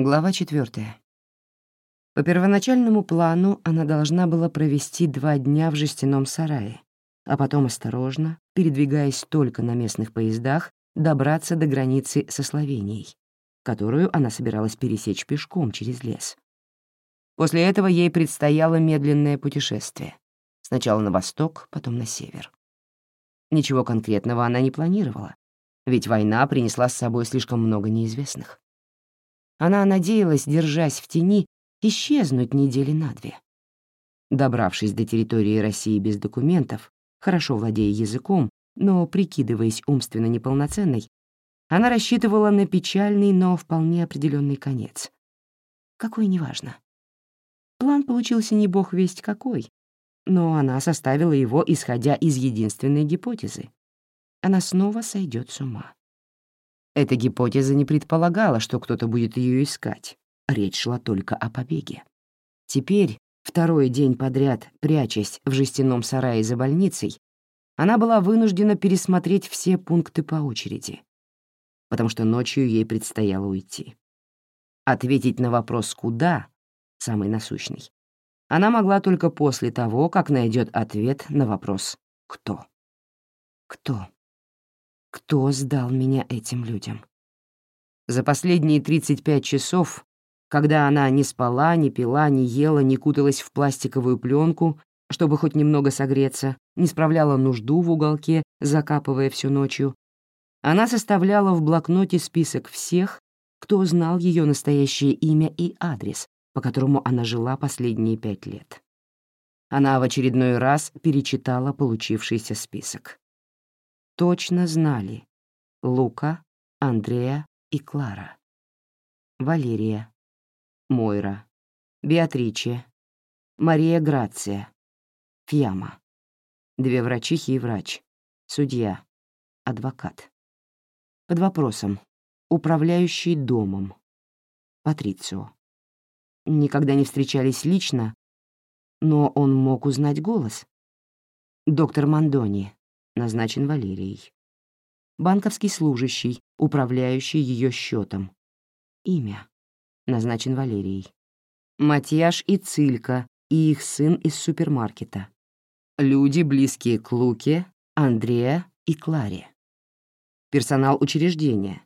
Глава четвертая. По первоначальному плану она должна была провести два дня в жестяном сарае, а потом осторожно, передвигаясь только на местных поездах, добраться до границы со Словенией, которую она собиралась пересечь пешком через лес. После этого ей предстояло медленное путешествие. Сначала на восток, потом на север. Ничего конкретного она не планировала, ведь война принесла с собой слишком много неизвестных. Она надеялась, держась в тени, исчезнуть недели на две. Добравшись до территории России без документов, хорошо владея языком, но прикидываясь умственно неполноценной, она рассчитывала на печальный, но вполне определенный конец. Какой — неважно. План получился не бог весть какой, но она составила его, исходя из единственной гипотезы. Она снова сойдет с ума. Эта гипотеза не предполагала, что кто-то будет ее искать. Речь шла только о побеге. Теперь, второй день подряд, прячась в жестяном сарае за больницей, она была вынуждена пересмотреть все пункты по очереди, потому что ночью ей предстояло уйти. Ответить на вопрос «куда?» самый насущный, она могла только после того, как найдет ответ на вопрос «кто?». Кто? Кто сдал меня этим людям? За последние 35 часов, когда она не спала, не пила, не ела, не куталась в пластиковую пленку, чтобы хоть немного согреться, не справляла нужду в уголке, закапывая всю ночью, она составляла в блокноте список всех, кто знал ее настоящее имя и адрес, по которому она жила последние пять лет. Она в очередной раз перечитала получившийся список. Точно знали Лука, Андрея и Клара. Валерия, Мойра, Беатриче, Мария Грация, Фьяма. Две врачихи и врач, судья, адвокат. Под вопросом. Управляющий домом. Патрицио никогда не встречались лично, но он мог узнать голос. Доктор Мандони, назначен Валерией. Банковский служащий, управляющий ее счетом. Имя, назначен Валерией. Матьяш и Цилька и их сын из супермаркета. Люди, близкие к Луке, Андрея и Кларе. Персонал учреждения.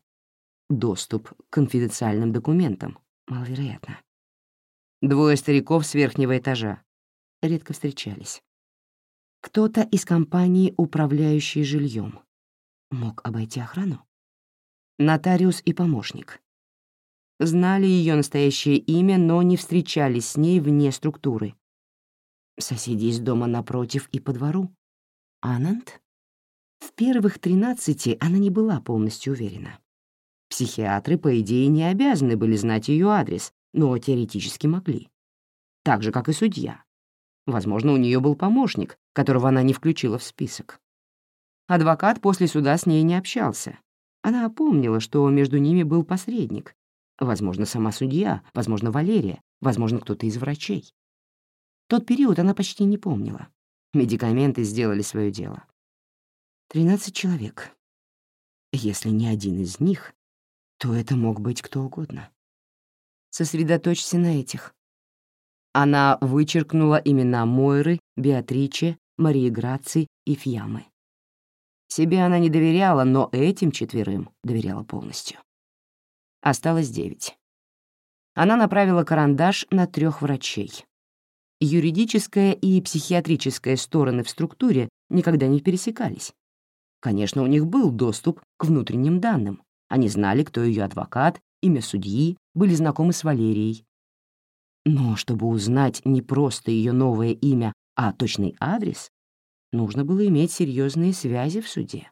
Доступ к конфиденциальным документам. Маловероятно. Двое стариков с верхнего этажа. Редко встречались. Кто-то из компании, управляющей жильем, мог обойти охрану. Нотариус и помощник. Знали ее настоящее имя, но не встречались с ней вне структуры. Соседи из дома напротив и по двору. Ананд? В первых тринадцати она не была полностью уверена. Психиатры, по идее, не обязаны были знать ее адрес, но теоретически могли. Так же, как и судья. Возможно, у нее был помощник, которого она не включила в список. Адвокат после суда с ней не общался. Она помнила, что между ними был посредник. Возможно, сама судья, возможно, Валерия, возможно, кто-то из врачей. Тот период она почти не помнила. Медикаменты сделали свое дело. Тринадцать человек. Если не один из них, то это мог быть кто угодно. Сосредоточься на этих. Она вычеркнула имена Мойры, Беатриче, Марии Граци и Фьямы. Себе она не доверяла, но этим четверым доверяла полностью. Осталось девять. Она направила карандаш на трех врачей. Юридическая и психиатрическая стороны в структуре никогда не пересекались. Конечно, у них был доступ к внутренним данным. Они знали, кто ее адвокат имя судьи, были знакомы с Валерией. Но чтобы узнать не просто ее новое имя, а точный адрес, нужно было иметь серьезные связи в суде.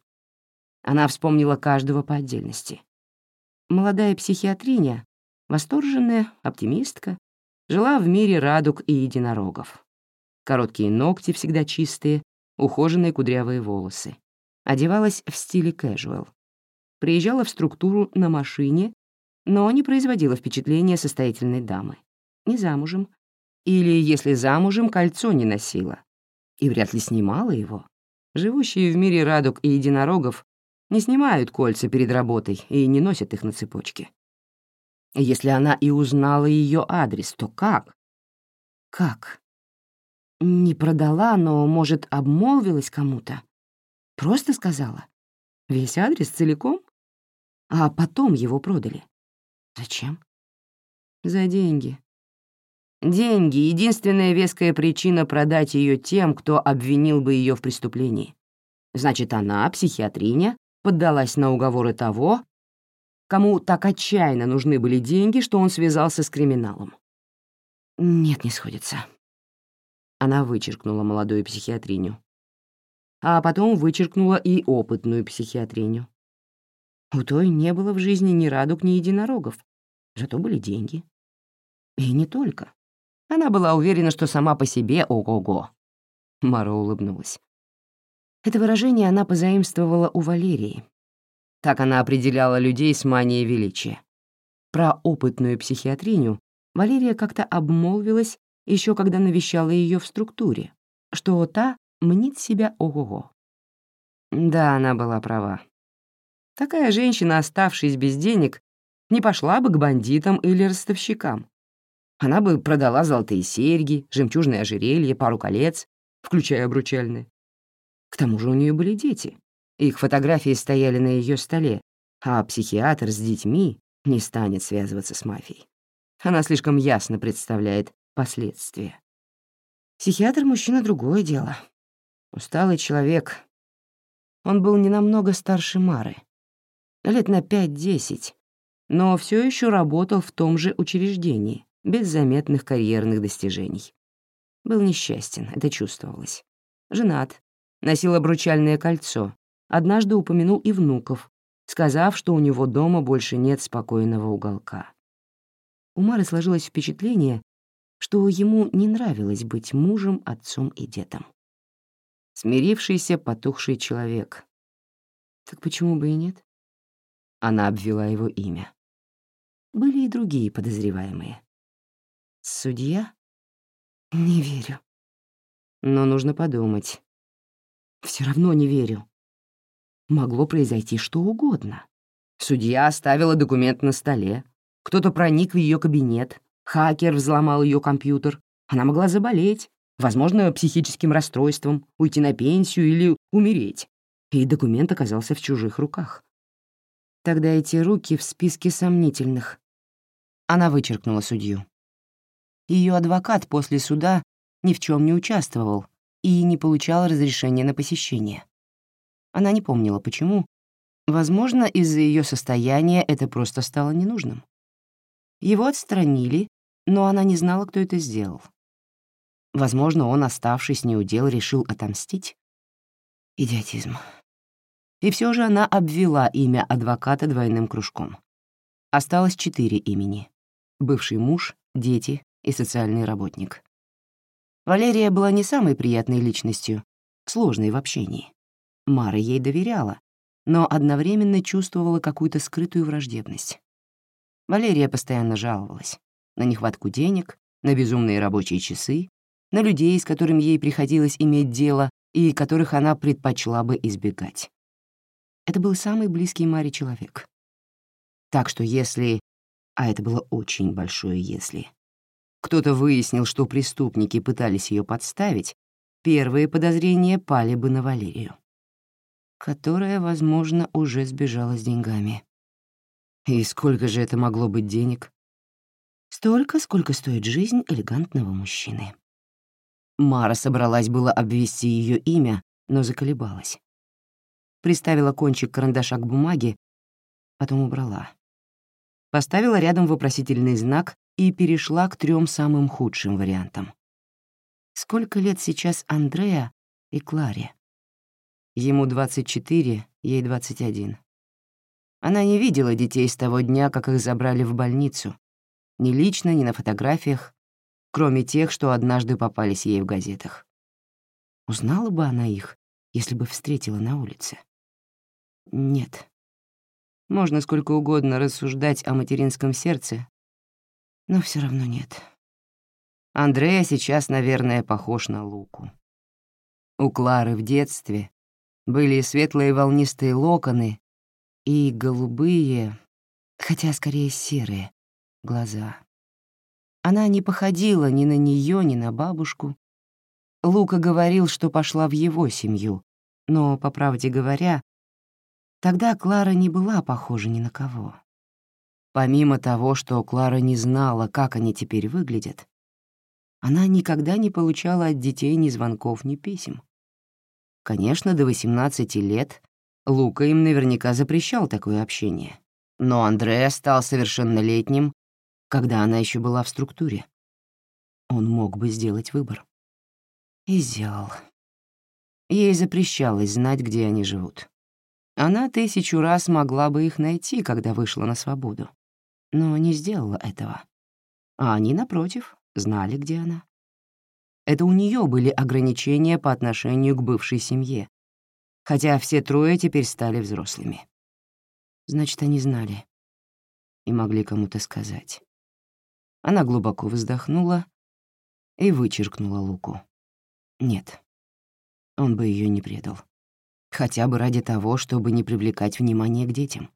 Она вспомнила каждого по отдельности. Молодая психиатриня, восторженная, оптимистка, жила в мире радуг и единорогов. Короткие ногти всегда чистые, ухоженные кудрявые волосы. Одевалась в стиле casual. Приезжала в структуру на машине но не производила впечатления состоятельной дамы. Не замужем. Или, если замужем, кольцо не носила. И вряд ли снимала его. Живущие в мире радуг и единорогов не снимают кольца перед работой и не носят их на цепочке. Если она и узнала ее адрес, то как? Как? Не продала, но, может, обмолвилась кому-то? Просто сказала? Весь адрес целиком? А потом его продали. Зачем? За деньги. Деньги — единственная веская причина продать ее тем, кто обвинил бы ее в преступлении. Значит, она, психиатриня, поддалась на уговоры того, кому так отчаянно нужны были деньги, что он связался с криминалом. Нет, не сходится. Она вычеркнула молодую психиатриню. А потом вычеркнула и опытную психиатриню. У той не было в жизни ни радуг, ни единорогов, зато были деньги. И не только. Она была уверена, что сама по себе ого-го. Мара улыбнулась. Это выражение она позаимствовала у Валерии, так она определяла людей с манией величия. Про опытную психиатриню Валерия как-то обмолвилась еще когда навещала ее в структуре, что та мнит себя ого-го. Да, она была права. Такая женщина, оставшись без денег, не пошла бы к бандитам или ростовщикам. Она бы продала золотые серьги, жемчужное ожерелье, пару колец, включая обручальные. К тому же у нее были дети, их фотографии стояли на ее столе, а психиатр с детьми не станет связываться с мафией. Она слишком ясно представляет последствия. Психиатр — мужчина — другое дело. Усталый человек. Он был не намного старше Мары. Лет на пять-десять, но все еще работал в том же учреждении, без заметных карьерных достижений. Был несчастен, это чувствовалось. Женат, носил обручальное кольцо, однажды упомянул и внуков, сказав, что у него дома больше нет спокойного уголка. У Мары сложилось впечатление, что ему не нравилось быть мужем, отцом и дедом. Смирившийся, потухший человек. Так почему бы и нет? Она обвела его имя. Были и другие подозреваемые. Судья? Не верю. Но нужно подумать. Все равно не верю могло произойти что угодно. Судья оставила документ на столе, кто-то проник в ее кабинет, хакер взломал ее компьютер, она могла заболеть, возможно, психическим расстройством, уйти на пенсию или умереть. И документ оказался в чужих руках. Тогда эти руки в списке сомнительных. Она вычеркнула судью. Ее адвокат после суда ни в чем не участвовал и не получал разрешения на посещение. Она не помнила, почему. Возможно, из-за ее состояния это просто стало ненужным. Его отстранили, но она не знала, кто это сделал. Возможно, он, оставшись неудел, решил отомстить. Идиотизм. И все же она обвела имя адвоката двойным кружком. Осталось четыре имени. Бывший муж, дети и социальный работник. Валерия была не самой приятной личностью, сложной в общении. Мара ей доверяла, но одновременно чувствовала какую-то скрытую враждебность. Валерия постоянно жаловалась на нехватку денег, на безумные рабочие часы, на людей, с которыми ей приходилось иметь дело и которых она предпочла бы избегать. Это был самый близкий Маре человек. Так что если, а это было очень большое «если», кто-то выяснил, что преступники пытались ее подставить, первые подозрения пали бы на Валерию которая, возможно, уже сбежала с деньгами. И сколько же это могло быть денег? Столько, сколько стоит жизнь элегантного мужчины. Мара собралась было обвести ее имя, но заколебалась. Приставила кончик карандаша к бумаге, потом убрала. Поставила рядом вопросительный знак и перешла к трем самым худшим вариантам. Сколько лет сейчас Андреа и Кларе? Ему 24, ей 21. Она не видела детей с того дня, как их забрали в больницу. Ни лично, ни на фотографиях, кроме тех, что однажды попались ей в газетах. Узнала бы она их, если бы встретила на улице? Нет. Можно сколько угодно рассуждать о материнском сердце, но все равно нет. Андрея сейчас, наверное, похож на Луку. У Клары в детстве были светлые волнистые локоны и голубые, хотя скорее серые, глаза. Она не походила ни на нее, ни на бабушку. Лука говорил, что пошла в его семью, но, по правде говоря, тогда Клара не была похожа ни на кого. Помимо того, что Клара не знала, как они теперь выглядят, она никогда не получала от детей ни звонков, ни писем. Конечно, до 18 лет Лука им наверняка запрещал такое общение. Но Андреа стал совершеннолетним, когда она еще была в структуре. Он мог бы сделать выбор. И сделал. Ей запрещалось знать, где они живут. Она тысячу раз могла бы их найти, когда вышла на свободу, но не сделала этого. А они, напротив, знали, где она. Это у нее были ограничения по отношению к бывшей семье, хотя все трое теперь стали взрослыми. Значит, они знали и могли кому-то сказать. Она глубоко вздохнула и вычеркнула Луку. Нет, он бы ее не предал. Хотя бы ради того, чтобы не привлекать внимание к детям.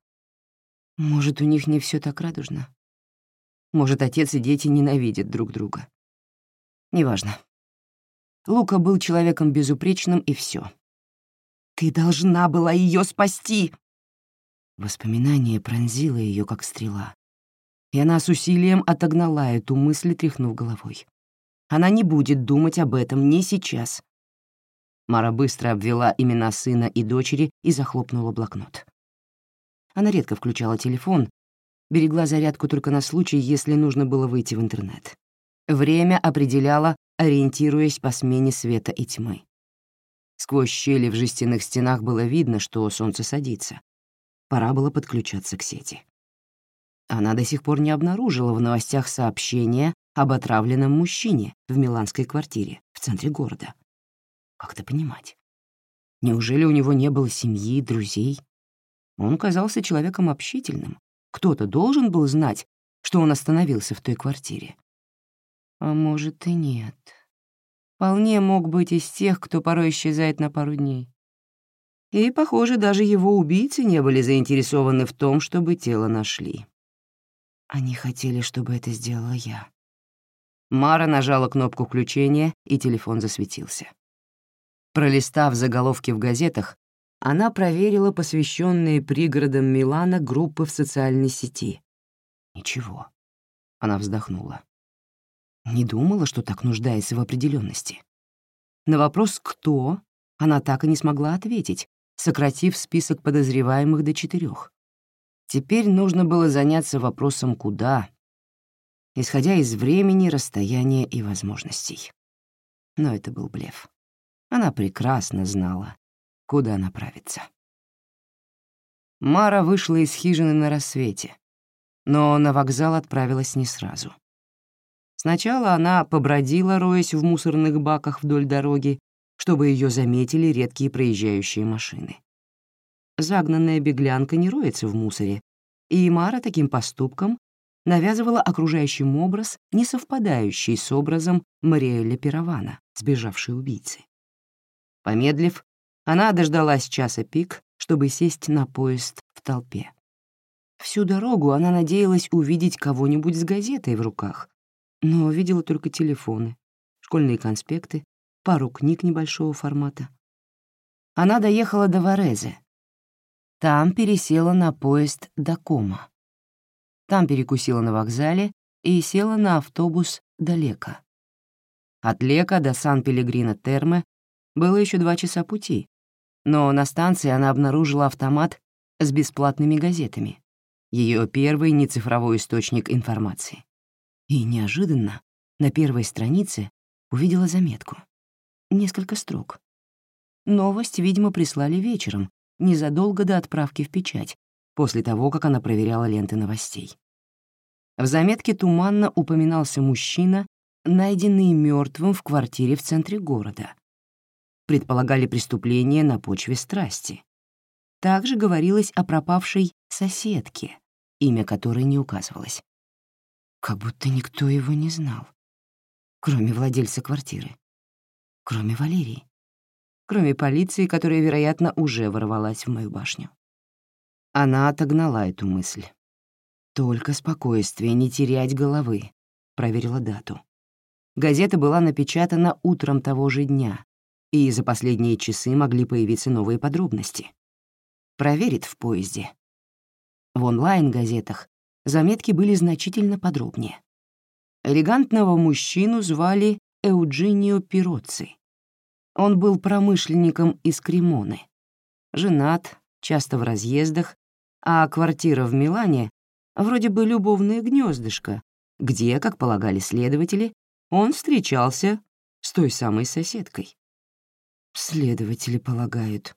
Может, у них не все так радужно? Может, отец и дети ненавидят друг друга? Неважно. Лука был человеком безупречным, и все. «Ты должна была ее спасти!» Воспоминание пронзило ее, как стрела. И она с усилием отогнала эту мысль, тряхнув головой. Она не будет думать об этом ни сейчас. Мара быстро обвела имена сына и дочери и захлопнула блокнот. Она редко включала телефон, берегла зарядку только на случай, если нужно было выйти в интернет. Время определяла ориентируясь по смене света и тьмы. Сквозь щели в жестяных стенах было видно, что солнце садится. Пора было подключаться к сети. Она до сих пор не обнаружила в новостях сообщения об отравленном мужчине в миланской квартире в центре города. Как это понимать? Неужели у него не было семьи, друзей? Он казался человеком общительным. Кто-то должен был знать, что он остановился в той квартире. А может и нет. Вполне мог быть из тех, кто порой исчезает на пару дней. И, похоже, даже его убийцы не были заинтересованы в том, чтобы тело нашли. Они хотели, чтобы это сделала я. Мара нажала кнопку включения, и телефон засветился. Пролистав заголовки в газетах, она проверила посвященные пригородам Милана группы в социальной сети. Ничего. Она вздохнула. Не думала, что так нуждается в определенности. На вопрос «кто?» она так и не смогла ответить, сократив список подозреваемых до четырех. Теперь нужно было заняться вопросом «куда?», исходя из времени, расстояния и возможностей. Но это был блеф. Она прекрасно знала, куда направиться. Мара вышла из хижины на рассвете, но на вокзал отправилась не сразу. Сначала она побродила, роясь в мусорных баках вдоль дороги, чтобы ее заметили редкие проезжающие машины. Загнанная беглянка не роется в мусоре, и Мара таким поступком навязывала окружающим образ, не совпадающий с образом Мариэля Пирована, сбежавшей убийцы. Помедлив, она дождалась часа пик, чтобы сесть на поезд в толпе. Всю дорогу она надеялась увидеть кого-нибудь с газетой в руках, но видела только телефоны, школьные конспекты, пару книг небольшого формата. Она доехала до Варезе. Там пересела на поезд до Кома. Там перекусила на вокзале и села на автобус до Лека. От Лека до Сан-Пелегрино-Терме было еще два часа пути, но на станции она обнаружила автомат с бесплатными газетами, ее первый нецифровой источник информации. И неожиданно на первой странице увидела заметку. Несколько строк. Новость, видимо, прислали вечером, незадолго до отправки в печать, после того, как она проверяла ленты новостей. В заметке туманно упоминался мужчина, найденный мертвым в квартире в центре города. Предполагали преступление на почве страсти. Также говорилось о пропавшей соседке, имя которой не указывалось. Как будто никто его не знал. Кроме владельца квартиры. Кроме Валерии. Кроме полиции, которая, вероятно, уже ворвалась в мою башню. Она отогнала эту мысль. Только спокойствие, не терять головы. Проверила дату. Газета была напечатана утром того же дня, и за последние часы могли появиться новые подробности. Проверит в поезде. В онлайн-газетах заметки были значительно подробнее. Элегантного мужчину звали Эуджинио Пироцци. Он был промышленником из Кремоны. Женат, часто в разъездах, а квартира в Милане вроде бы любовное гнездышко, где, как полагали следователи, он встречался с той самой соседкой. Следователи полагают.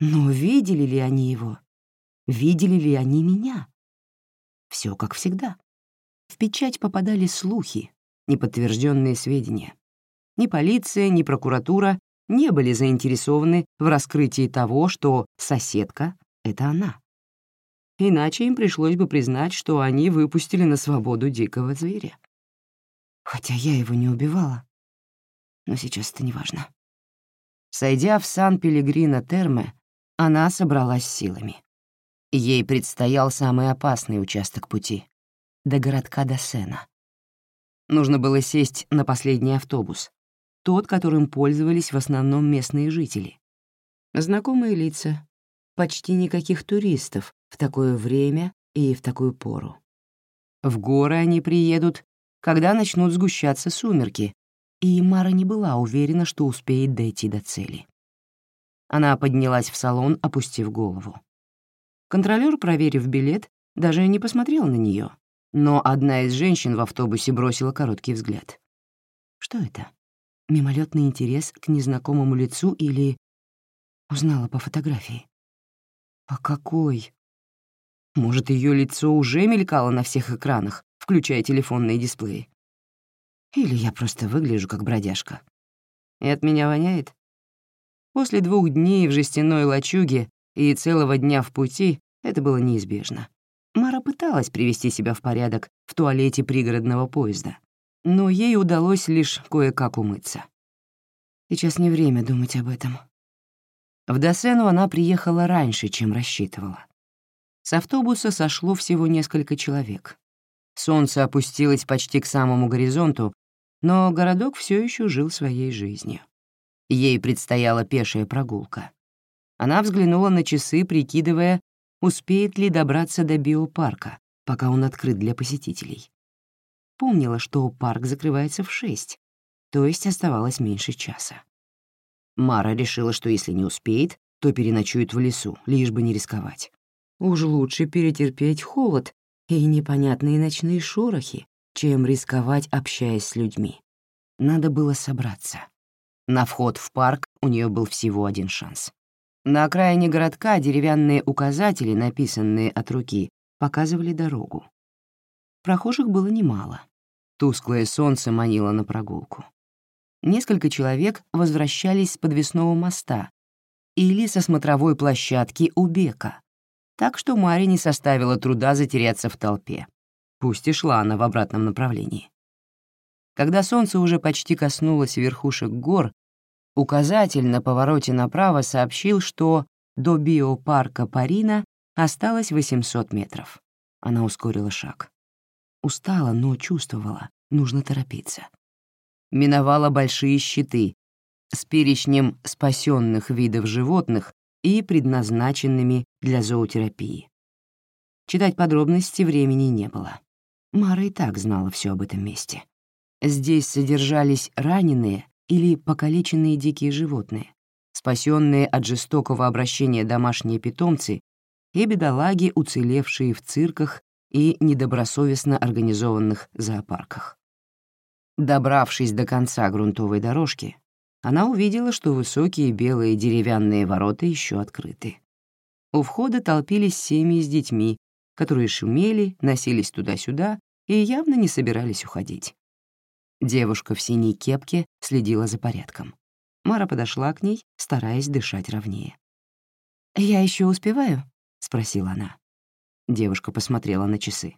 Но видели ли они его? Видели ли они меня? Все как всегда. В печать попадали слухи, неподтвержденные сведения. Ни полиция, ни прокуратура не были заинтересованы в раскрытии того, что соседка — это она. Иначе им пришлось бы признать, что они выпустили на свободу дикого зверя. Хотя я его не убивала. Но сейчас это неважно. Сойдя в Сан-Пелегрино-Терме, она собралась силами. Ей предстоял самый опасный участок пути — до городка Досена. Нужно было сесть на последний автобус, тот, которым пользовались в основном местные жители. Знакомые лица, почти никаких туристов в такое время и в такую пору. В горы они приедут, когда начнут сгущаться сумерки, и Мара не была уверена, что успеет дойти до цели. Она поднялась в салон, опустив голову. Контролёр, проверив билет, даже не посмотрел на нее, но одна из женщин в автобусе бросила короткий взгляд. Что это? Мимолетный интерес к незнакомому лицу или... Узнала по фотографии. По какой? Может, ее лицо уже мелькало на всех экранах, включая телефонные дисплеи? Или я просто выгляжу как бродяжка? И от меня воняет? После двух дней в жестяной лачуге и целого дня в пути это было неизбежно. Мара пыталась привести себя в порядок в туалете пригородного поезда, но ей удалось лишь кое-как умыться. Сейчас не время думать об этом. В Досену она приехала раньше, чем рассчитывала. С автобуса сошло всего несколько человек. Солнце опустилось почти к самому горизонту, но городок все еще жил своей жизнью. Ей предстояла пешая прогулка. Она взглянула на часы, прикидывая, успеет ли добраться до биопарка, пока он открыт для посетителей. Помнила, что парк закрывается в шесть, то есть оставалось меньше часа. Мара решила, что если не успеет, то переночует в лесу, лишь бы не рисковать. Уж лучше перетерпеть холод и непонятные ночные шорохи, чем рисковать, общаясь с людьми. Надо было собраться. На вход в парк у нее был всего один шанс. На окраине городка деревянные указатели, написанные от руки, показывали дорогу. Прохожих было немало. Тусклое солнце манило на прогулку. Несколько человек возвращались с подвесного моста или со смотровой площадки у Бека, так что Маре не составило труда затеряться в толпе. Пусть и шла она в обратном направлении. Когда солнце уже почти коснулось верхушек гор, указатель на повороте направо сообщил, что до биопарка Парина осталось 800 метров. Она ускорила шаг. Устала, но чувствовала, нужно торопиться. Миновала большие щиты с перечнем спасенных видов животных и предназначенными для зоотерапии. Читать подробности времени не было. Мара и так знала все об этом месте. Здесь содержались раненые или покалеченные дикие животные, спасенные от жестокого обращения домашние питомцы и бедолаги, уцелевшие в цирках и недобросовестно организованных зоопарках. Добравшись до конца грунтовой дорожки, она увидела, что высокие белые деревянные ворота еще открыты. У входа толпились семьи с детьми, которые шумели, носились туда-сюда и явно не собирались уходить. Девушка в синей кепке следила за порядком. Мара подошла к ней, стараясь дышать ровнее. «Я еще успеваю?» — спросила она. Девушка посмотрела на часы.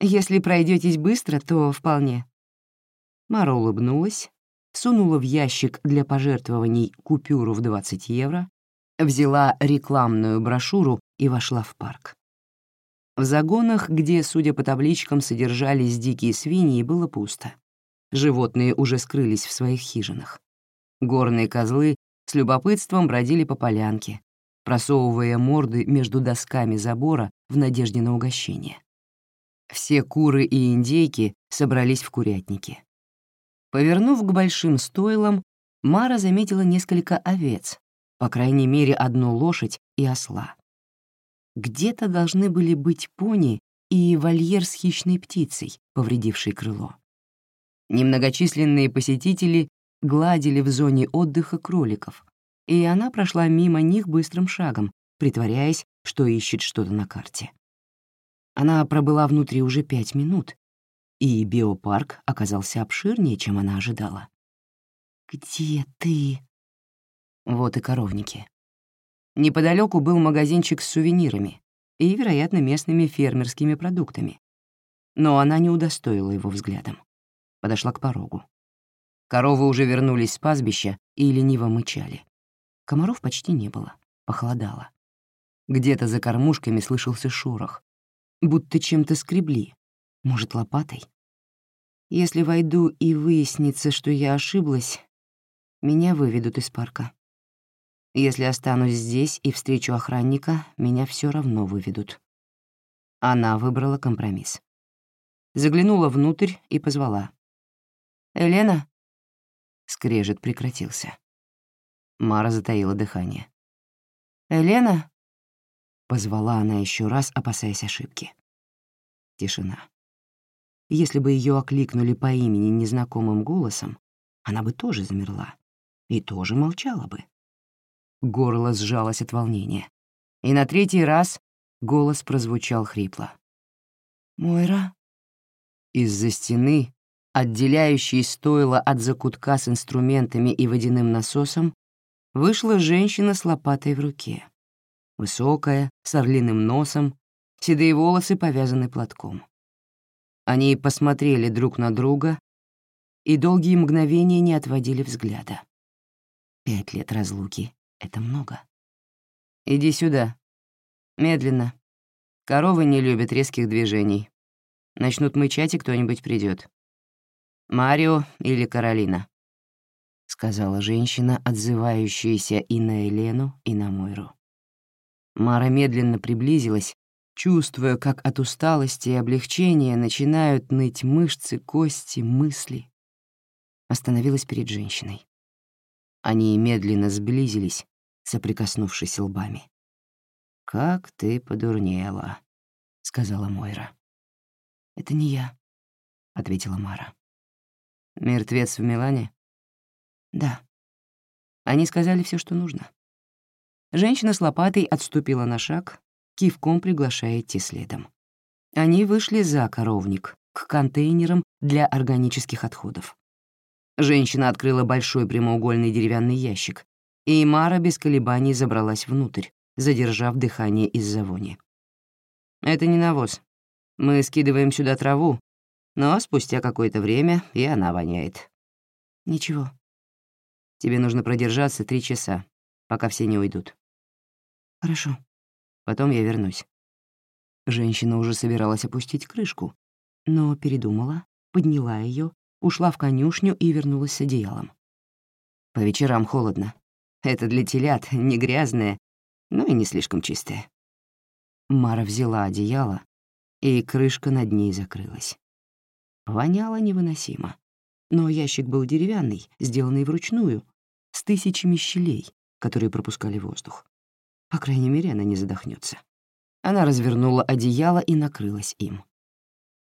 «Если пройдетесь быстро, то вполне». Мара улыбнулась, сунула в ящик для пожертвований купюру в 20 евро, взяла рекламную брошюру и вошла в парк. В загонах, где, судя по табличкам, содержались дикие свиньи, было пусто. Животные уже скрылись в своих хижинах. Горные козлы с любопытством бродили по полянке, просовывая морды между досками забора в надежде на угощение. Все куры и индейки собрались в курятнике. Повернув к большим стойлам, Мара заметила несколько овец, по крайней мере, одну лошадь и осла. Где-то должны были быть пони и вольер с хищной птицей, повредившей крыло. Немногочисленные посетители гладили в зоне отдыха кроликов, и она прошла мимо них быстрым шагом, притворяясь, что ищет что-то на карте. Она пробыла внутри уже пять минут, и биопарк оказался обширнее, чем она ожидала. «Где ты?» Вот и коровники. Неподалеку был магазинчик с сувенирами и, вероятно, местными фермерскими продуктами. Но она не удостоила его взглядом. Подошла к порогу. Коровы уже вернулись с пастбища и лениво мычали. Комаров почти не было, похолодало. Где-то за кормушками слышался шорох, будто чем-то скребли, может, лопатой. Если войду и выяснится, что я ошиблась, меня выведут из парка. Если останусь здесь и встречу охранника, меня все равно выведут. Она выбрала компромисс. Заглянула внутрь и позвала. «Елена?» Скрежет прекратился. Мара затаила дыхание. «Елена?» Позвала она еще раз, опасаясь ошибки. Тишина. Если бы ее окликнули по имени незнакомым голосом, она бы тоже замерла и тоже молчала бы. Горло сжалось от волнения. И на третий раз голос прозвучал хрипло. «Мойра?» Из-за стены, отделяющей стойло от закутка с инструментами и водяным насосом, вышла женщина с лопатой в руке. Высокая, с орлиным носом, седые волосы повязаны платком. Они посмотрели друг на друга и долгие мгновения не отводили взгляда. Пять лет разлуки — это много. «Иди сюда. Медленно. Коровы не любят резких движений. Начнут мычать, и кто-нибудь придет. Марио или Каролина сказала женщина, отзывающаяся и на Елену, и на Мойру. Мара медленно приблизилась, чувствуя, как от усталости и облегчения начинают ныть мышцы, кости, мысли. Остановилась перед женщиной. Они медленно сблизились, соприкоснувшись лбами. «Как ты подурнела», — сказала Мойра. «Это не я», — ответила Мара. «Мертвец в Милане?» Да. Они сказали все, что нужно. Женщина с лопатой отступила на шаг, кивком приглашая идти следом. Они вышли за коровник, к контейнерам для органических отходов. Женщина открыла большой прямоугольный деревянный ящик, и Мара без колебаний забралась внутрь, задержав дыхание из-за вони. «Это не навоз. Мы скидываем сюда траву, но спустя какое-то время и она воняет». «Ничего», Тебе нужно продержаться три часа, пока все не уйдут». «Хорошо. Потом я вернусь». Женщина уже собиралась опустить крышку, но передумала, подняла ее, ушла в конюшню и вернулась с одеялом. По вечерам холодно. Это для телят, не грязное, но и не слишком чистое. Мара взяла одеяло, и крышка над ней закрылась. Воняло невыносимо. Но ящик был деревянный, сделанный вручную, с тысячами щелей, которые пропускали воздух. По крайней мере, она не задохнется. Она развернула одеяло и накрылась им.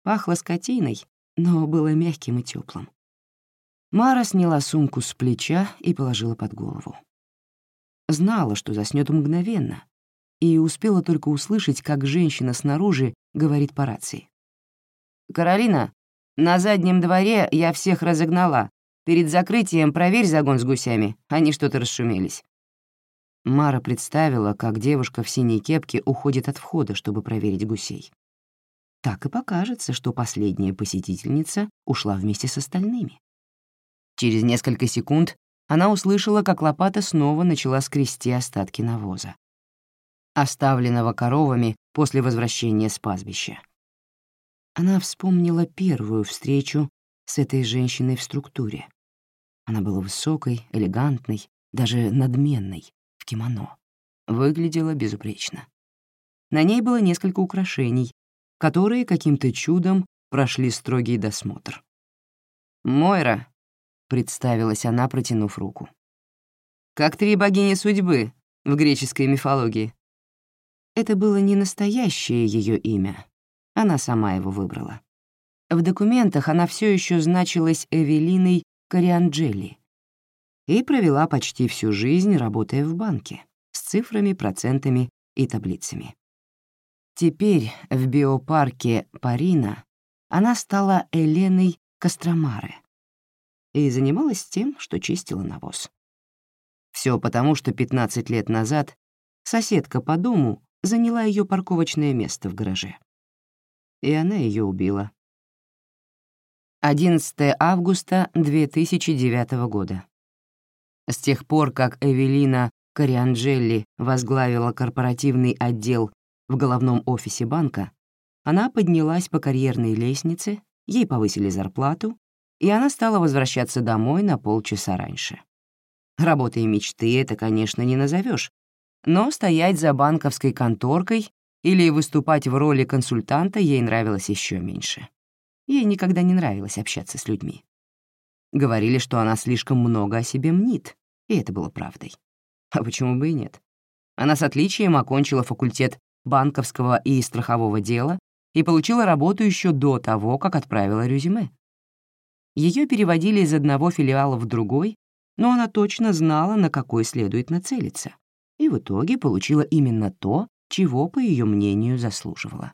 Пахло скотиной, но было мягким и теплым. Мара сняла сумку с плеча и положила под голову. Знала, что заснёт мгновенно, и успела только услышать, как женщина снаружи говорит по рации. «Каролина, на заднем дворе я всех разогнала. Перед закрытием проверь загон с гусями, они что-то расшумелись». Мара представила, как девушка в синей кепке уходит от входа, чтобы проверить гусей. Так и покажется, что последняя посетительница ушла вместе с остальными. Через несколько секунд она услышала, как лопата снова начала скрести остатки навоза. оставленного коровами после возвращения с пастбища. Она вспомнила первую встречу с этой женщиной в структуре. Она была высокой, элегантной, даже надменной, в кимоно. Выглядела безупречно. На ней было несколько украшений, которые каким-то чудом прошли строгий досмотр. «Мойра», — представилась она, протянув руку. «Как три богини судьбы в греческой мифологии». Это было не настоящее ее имя. Она сама его выбрала. В документах она все еще значилась Эвелиной Корианджели и провела почти всю жизнь, работая в банке, с цифрами, процентами и таблицами. Теперь в биопарке Парина она стала Эленой Костромары и занималась тем, что чистила навоз. Все потому, что 15 лет назад соседка по дому заняла ее парковочное место в гараже. И она ее убила. 11 августа 2009 года. С тех пор, как Эвелина Корианджелли возглавила корпоративный отдел в головном офисе банка, она поднялась по карьерной лестнице, ей повысили зарплату, и она стала возвращаться домой на полчаса раньше. Работой мечты это, конечно, не назовешь, но стоять за банковской конторкой или выступать в роли консультанта ей нравилось еще меньше. Ей никогда не нравилось общаться с людьми. Говорили, что она слишком много о себе мнит, и это было правдой. А почему бы и нет? Она с отличием окончила факультет банковского и страхового дела и получила работу еще до того, как отправила резюме. Ее переводили из одного филиала в другой, но она точно знала, на какой следует нацелиться, и в итоге получила именно то, чего, по ее мнению, заслуживала.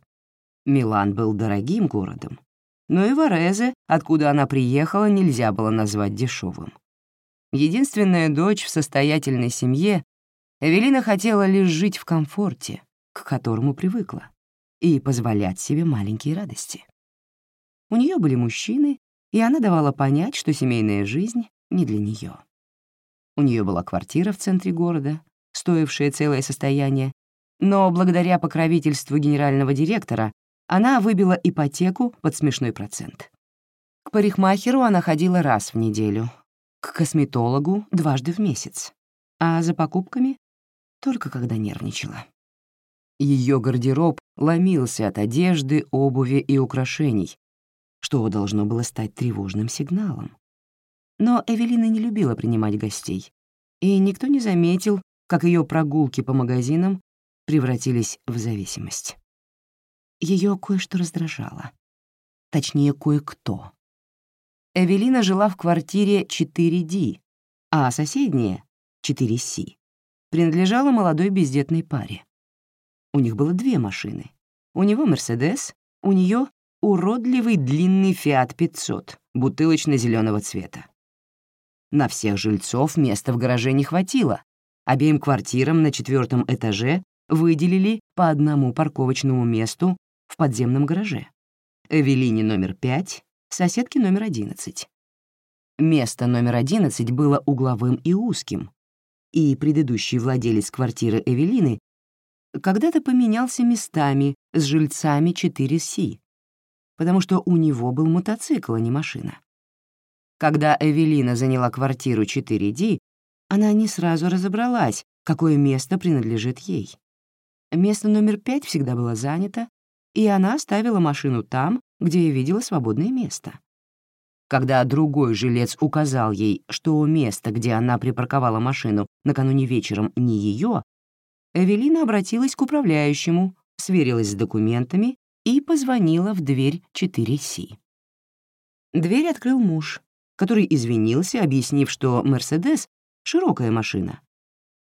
Милан был дорогим городом, но и Варезе, откуда она приехала, нельзя было назвать дешевым. Единственная дочь в состоятельной семье, Эвелина хотела лишь жить в комфорте, к которому привыкла, и позволять себе маленькие радости. У нее были мужчины, и она давала понять, что семейная жизнь не для нее. У нее была квартира в центре города, стоившая целое состояние, но благодаря покровительству генерального директора она выбила ипотеку под смешной процент. К парикмахеру она ходила раз в неделю, к косметологу дважды в месяц, а за покупками — только когда нервничала. Ее гардероб ломился от одежды, обуви и украшений, что должно было стать тревожным сигналом. Но Эвелина не любила принимать гостей, и никто не заметил, как ее прогулки по магазинам превратились в зависимость. Ее кое-что раздражало. Точнее, кое-кто. Эвелина жила в квартире 4D, а соседняя, 4C, принадлежала молодой бездетной паре. У них было две машины. У него «Мерседес», у нее уродливый длинный «Фиат 500» бутылочно зеленого цвета. На всех жильцов места в гараже не хватило. Обеим квартирам на четвертом этаже выделили по одному парковочному месту в подземном гараже. Эвелине номер 5, соседке номер 11. Место номер 11 было угловым и узким, и предыдущий владелец квартиры Эвелины когда-то поменялся местами с жильцами 4С, потому что у него был мотоцикл, а не машина. Когда Эвелина заняла квартиру 4D, она не сразу разобралась, какое место принадлежит ей. Место номер пять всегда было занято, и она оставила машину там, где видела свободное место. Когда другой жилец указал ей, что место, где она припарковала машину накануне вечером, не ее, Эвелина обратилась к управляющему, сверилась с документами и позвонила в дверь 4С. Дверь открыл муж, который извинился, объяснив, что «Мерседес» — широкая машина,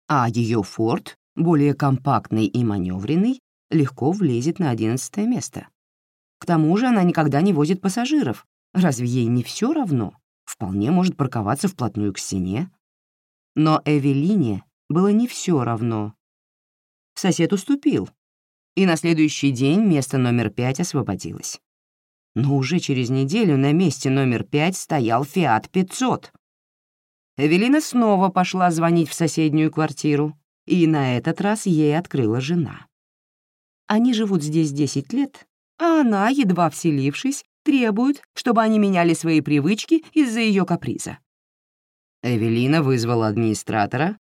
а ее «Форд», более компактный и маневренный, легко влезет на одиннадцатое место. К тому же она никогда не возит пассажиров. Разве ей не все равно? Вполне может парковаться вплотную к стене. Но Эвелине было не все равно, сосед уступил, и на следующий день место номер пять освободилось. Но уже через неделю на месте номер пять стоял «Фиат 500». Эвелина снова пошла звонить в соседнюю квартиру, и на этот раз ей открыла жена. Они живут здесь 10 лет, а она, едва вселившись, требует, чтобы они меняли свои привычки из-за ее каприза. Эвелина вызвала администратора,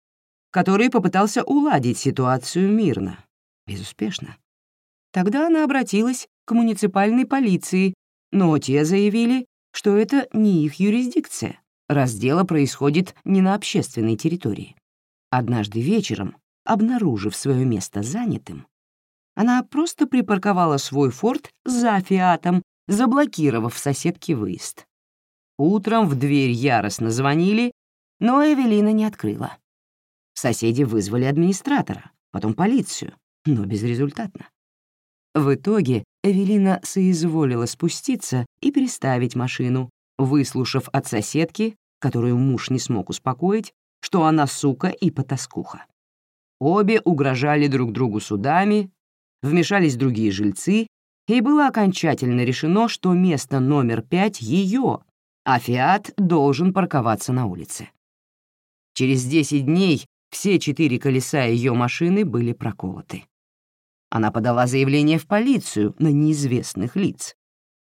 который попытался уладить ситуацию мирно. Безуспешно. Тогда она обратилась к муниципальной полиции, но те заявили, что это не их юрисдикция, раз дело происходит не на общественной территории. Однажды вечером, обнаружив свое место занятым, она просто припарковала свой форт за «Фиатом», заблокировав соседке выезд. Утром в дверь яростно звонили, но Эвелина не открыла. Соседи вызвали администратора, потом полицию, но безрезультатно. В итоге Эвелина соизволила спуститься и переставить машину, выслушав от соседки, которую муж не смог успокоить, что она сука и потаскуха. Обе угрожали друг другу судами, вмешались другие жильцы, и было окончательно решено, что место номер пять — ее, а «Фиат» должен парковаться на улице. Через 10 дней все четыре колеса ее машины были проколоты. Она подала заявление в полицию на неизвестных лиц,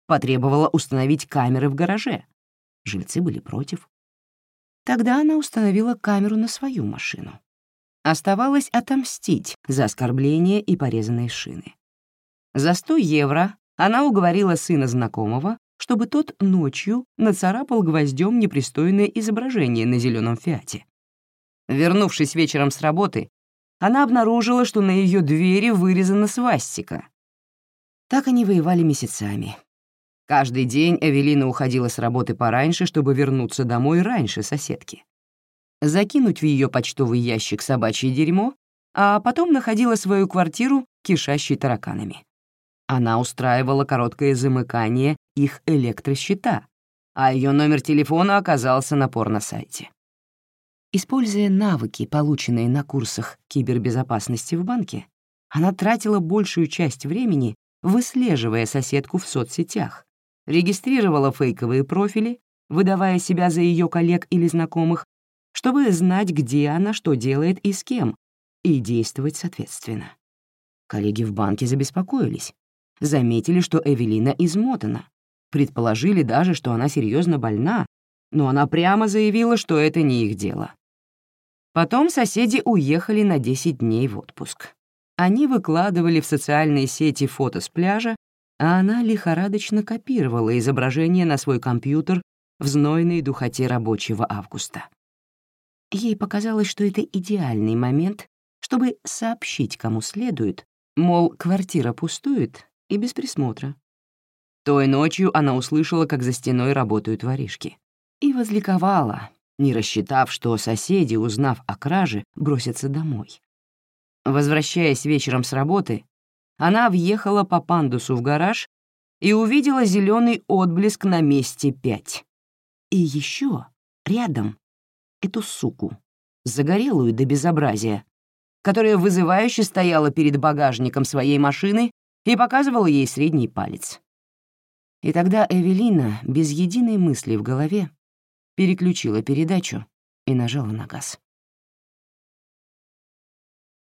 потребовала установить камеры в гараже. Жильцы были против. Тогда она установила камеру на свою машину. Оставалось отомстить за оскорбление и порезанные шины. За 100 евро она уговорила сына знакомого, чтобы тот ночью нацарапал гвоздем непристойное изображение на зеленом фиате. Вернувшись вечером с работы, она обнаружила, что на ее двери вырезана свастика. Так они воевали месяцами. Каждый день Эвелина уходила с работы пораньше, чтобы вернуться домой раньше соседки. Закинуть в ее почтовый ящик собачье дерьмо, а потом находила свою квартиру, кишащей тараканами. Она устраивала короткое замыкание их электросчета, а ее номер телефона оказался на порно-сайте. Используя навыки, полученные на курсах кибербезопасности в банке, она тратила большую часть времени, выслеживая соседку в соцсетях, регистрировала фейковые профили, выдавая себя за ее коллег или знакомых, чтобы знать, где она, что делает и с кем, и действовать соответственно. Коллеги в банке забеспокоились, заметили, что Эвелина измотана, предположили даже, что она серьезно больна, но она прямо заявила, что это не их дело. Потом соседи уехали на 10 дней в отпуск. Они выкладывали в социальные сети фото с пляжа, а она лихорадочно копировала изображение на свой компьютер в знойной духоте рабочего августа. Ей показалось, что это идеальный момент, чтобы сообщить кому следует, мол, квартира пустует и без присмотра. Той ночью она услышала, как за стеной работают воришки, и возликовала, не рассчитав, что соседи, узнав о краже, бросятся домой. Возвращаясь вечером с работы, она въехала по пандусу в гараж и увидела зеленый отблеск на месте пять. И еще рядом эту суку, загорелую до безобразия, которая вызывающе стояла перед багажником своей машины и показывала ей средний палец. И тогда Эвелина, без единой мысли в голове, переключила передачу и нажала на газ.